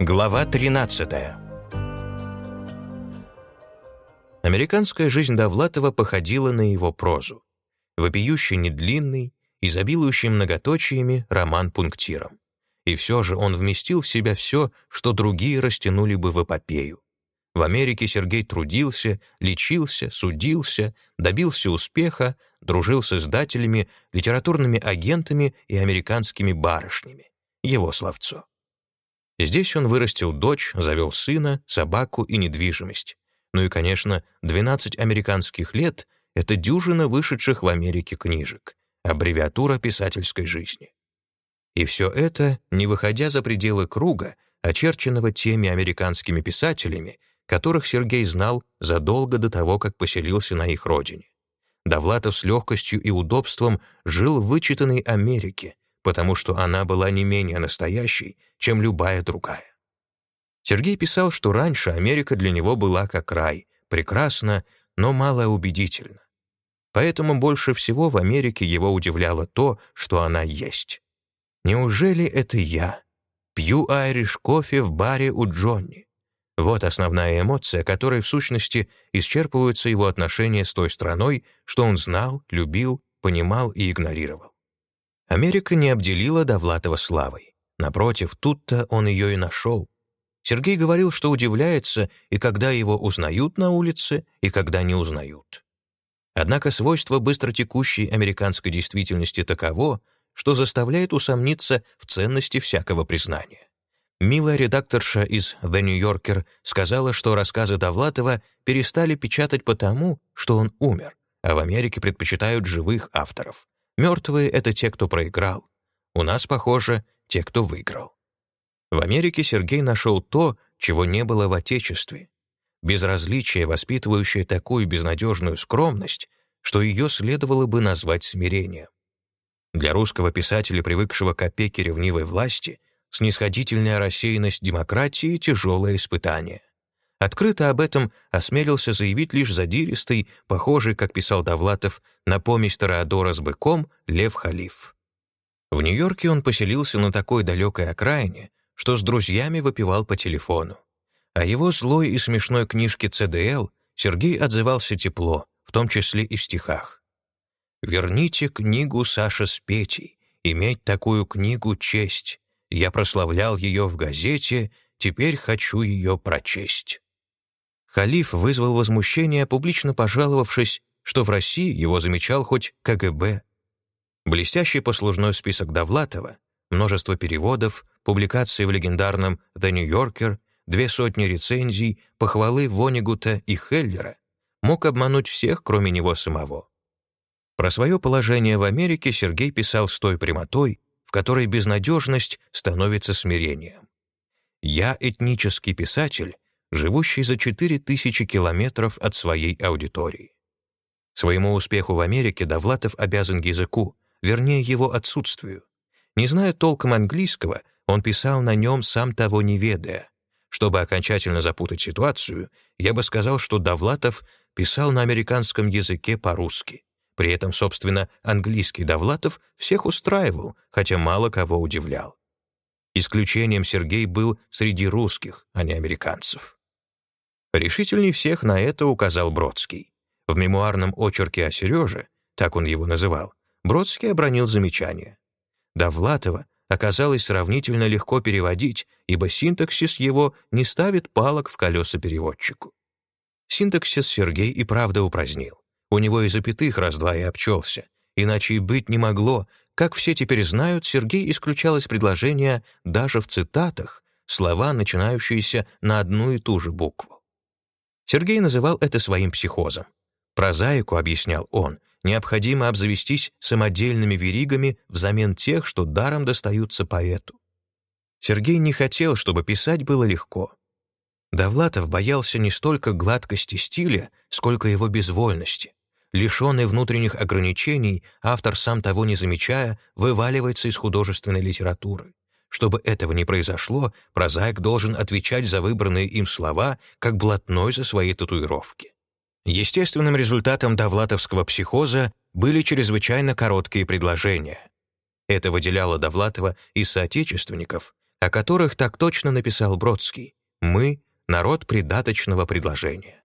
Глава 13 Американская жизнь Довлатова походила на его прозу. Вопиющий недлинный, изобилующий многоточиями роман пунктиром. И все же он вместил в себя все, что другие растянули бы в эпопею. В Америке Сергей трудился, лечился, судился, добился успеха, дружил с издателями, литературными агентами и американскими барышнями. Его словцо. Здесь он вырастил дочь, завел сына, собаку и недвижимость. Ну и, конечно, 12 американских лет — это дюжина вышедших в Америке книжек, аббревиатура писательской жизни. И все это, не выходя за пределы круга, очерченного теми американскими писателями, которых Сергей знал задолго до того, как поселился на их родине. Довлатов с легкостью и удобством жил в вычитанной Америке, потому что она была не менее настоящей, чем любая другая. Сергей писал, что раньше Америка для него была как рай, прекрасна, но малоубедительна. Поэтому больше всего в Америке его удивляло то, что она есть. Неужели это я? Пью айриш кофе в баре у Джонни. Вот основная эмоция, которой в сущности исчерпываются его отношения с той страной, что он знал, любил, понимал и игнорировал. Америка не обделила Довлатова славой. Напротив, тут-то он ее и нашел. Сергей говорил, что удивляется и когда его узнают на улице, и когда не узнают. Однако свойство быстротекущей американской действительности таково, что заставляет усомниться в ценности всякого признания. Милая редакторша из «The New Yorker» сказала, что рассказы Довлатова перестали печатать потому, что он умер, а в Америке предпочитают живых авторов. Мертвые — это те, кто проиграл. У нас, похоже, те, кто выиграл. В Америке Сергей нашел то, чего не было в Отечестве. Безразличие, воспитывающее такую безнадежную скромность, что ее следовало бы назвать смирением. Для русского писателя, привыкшего к опеке ревнивой власти, снисходительная рассеянность демократии — тяжелое испытание. Открыто об этом осмелился заявить лишь задиристый, похожий, как писал Довлатов, на помесь Тореадора с быком Лев Халиф. В Нью-Йорке он поселился на такой далекой окраине, что с друзьями выпивал по телефону. О его злой и смешной книжке «ЦДЛ» Сергей отзывался тепло, в том числе и в стихах. «Верните книгу Саша с Петей, иметь такую книгу честь. Я прославлял ее в газете, теперь хочу ее прочесть». Халиф вызвал возмущение, публично пожаловавшись, что в России его замечал хоть КГБ. Блестящий послужной список Довлатова, множество переводов, публикации в легендарном «The New Yorker», две сотни рецензий, похвалы Вонигута и Хеллера мог обмануть всех, кроме него самого. Про свое положение в Америке Сергей писал с той прямотой, в которой безнадежность становится смирением. «Я этнический писатель, живущий за 4000 километров от своей аудитории. Своему успеху в Америке Довлатов обязан языку, вернее, его отсутствию. Не зная толком английского, он писал на нем, сам того не ведая. Чтобы окончательно запутать ситуацию, я бы сказал, что Довлатов писал на американском языке по-русски. При этом, собственно, английский Довлатов всех устраивал, хотя мало кого удивлял. Исключением Сергей был среди русских, а не американцев. Решительней всех на это указал Бродский. В мемуарном очерке о Сереже, так он его называл, Бродский обронил замечание. Довлатова оказалось сравнительно легко переводить, ибо синтаксис его не ставит палок в колеса переводчику. Синтаксис Сергей и правда упразднил. У него и запятых раз-два и обчелся. Иначе и быть не могло. Как все теперь знают, Сергей исключал из предложения даже в цитатах слова, начинающиеся на одну и ту же букву. Сергей называл это своим психозом. Прозаику, объяснял он, необходимо обзавестись самодельными веригами взамен тех, что даром достаются поэту. Сергей не хотел, чтобы писать было легко. Довлатов боялся не столько гладкости стиля, сколько его безвольности. Лишенный внутренних ограничений, автор, сам того не замечая, вываливается из художественной литературы. Чтобы этого не произошло, прозаик должен отвечать за выбранные им слова, как блатной за свои татуировки. Естественным результатом довлатовского психоза были чрезвычайно короткие предложения. Это выделяло Довлатова из соотечественников, о которых так точно написал Бродский. Мы — народ придаточного предложения.